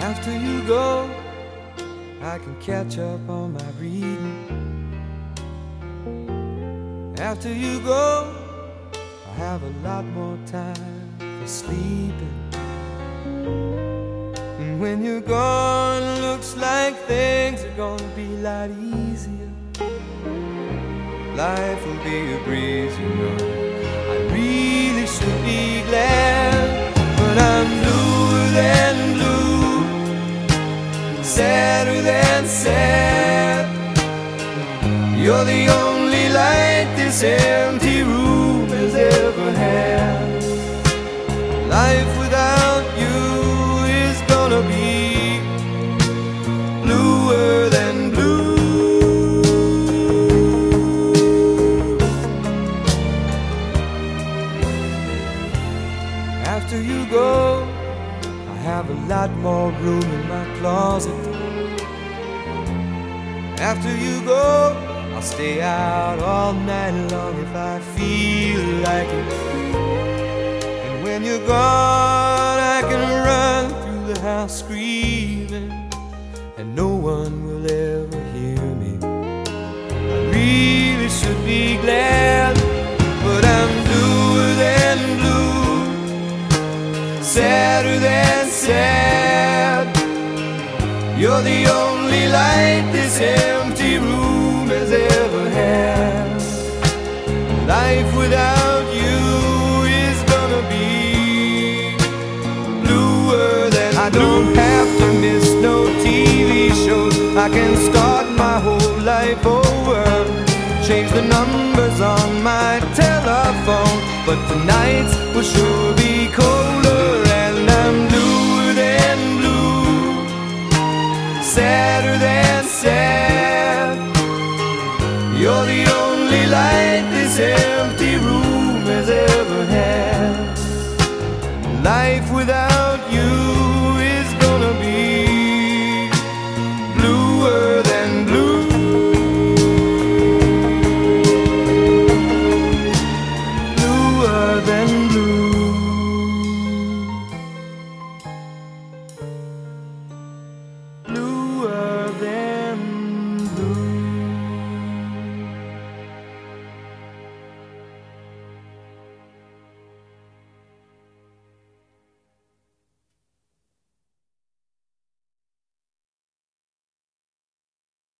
After you go, I can catch up on my reading. After you go, I have a lot more time for sleeping. And when you're gone, looks like things are gonna be a lot easier. Life will be a breeze, you know. I really should be glad, sadder than sad. You're the only light this empty room has ever had. Life without you is gonna be bluer than blue. After you go, I have a lot more room in my closet. After you go, I'll stay out all night long if I feel like it. And when you're gone, I can run through the house screaming, and no one will ever hear me. I really should be glad, but I'm bluer than blue, sadder than sad. You're the only light this empty room has ever had. Life without you is gonna be bluer than I don't have to miss no TV shows. I can start my whole life over. Change the numbers on my telephone, but tonight's will sure be Life without